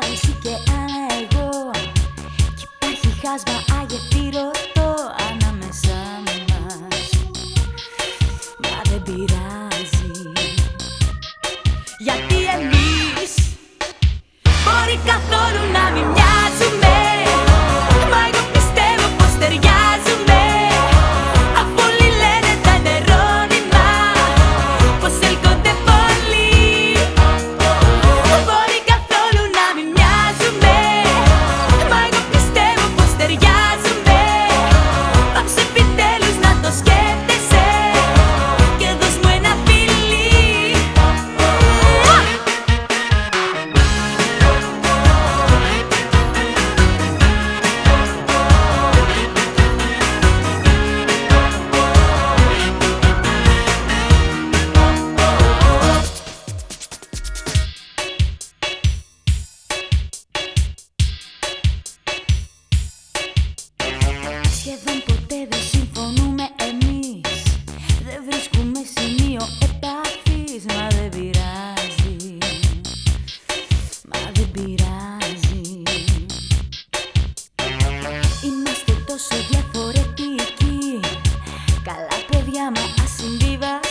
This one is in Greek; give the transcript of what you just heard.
παρουσί και ανεργό Κι υπάρχει χάσμα un viva.